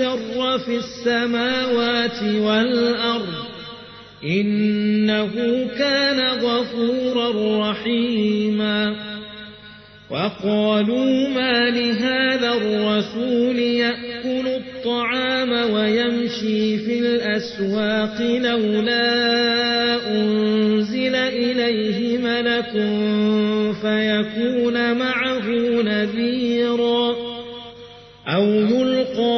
السر في السماوات والأرض إنه كان غفورا رحيما وقالوا ما لهذا الرسول يأكل الطعام ويمشي في الأسواق لولا أنزل إليه ملك فيكون معه نذيرا أو يلقى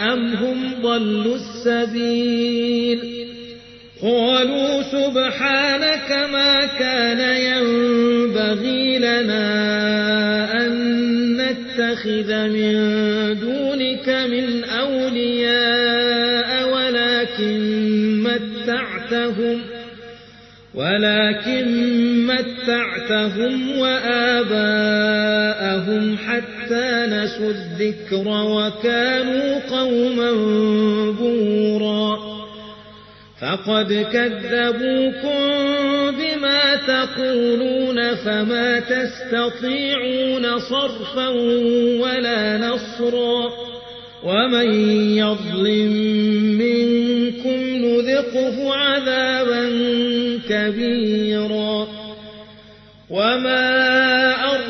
أم هم ضلوا السبيل قالوا سبحانك ما كان ينبغي لنا أن نتخذ من دون بك من أولياء ولكن متعتهم ولكن متعتهم وآباءهم حتى نسوا الذكر وكانوا قوما بورا فقد كذبوكم بما تقولون فما تستطيعون صرفا ولا نصرا ومن يظلم منكم نذقه عذابا كبيرا وما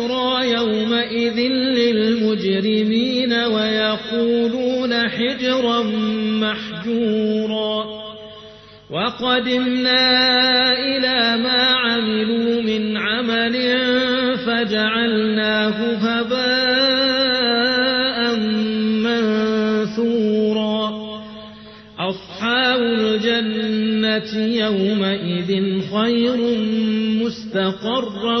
بشرى يومئذ للمجرمين ويقولون حجرا محجورا. وقدمنا إلى ما عملوا من عمل فجعلناه هباء منثورا. أصحاب الجنة يومئذ خير مستقرا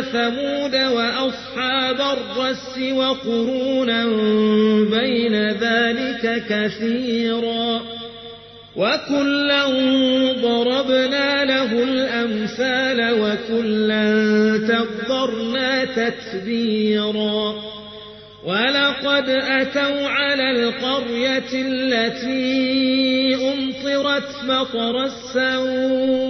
وثمود وأصحاب الرس وقرونا بين ذلك كثيرا وكلا ضربنا له الأمثال وكلا تبضرنا تتبيرا ولقد أتوا على القرية التي أمطرت مطر السوء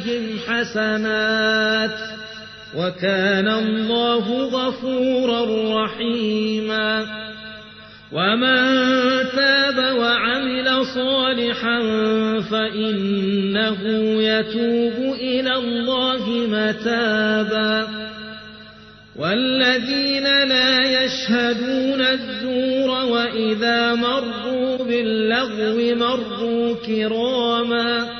سيئاتهم حسنات وكان الله غفورا رحيما ومن تاب وعمل صالحا فإنه يتوب إلى الله متابا والذين لا يشهدون الزور وإذا مروا باللغو مروا كراما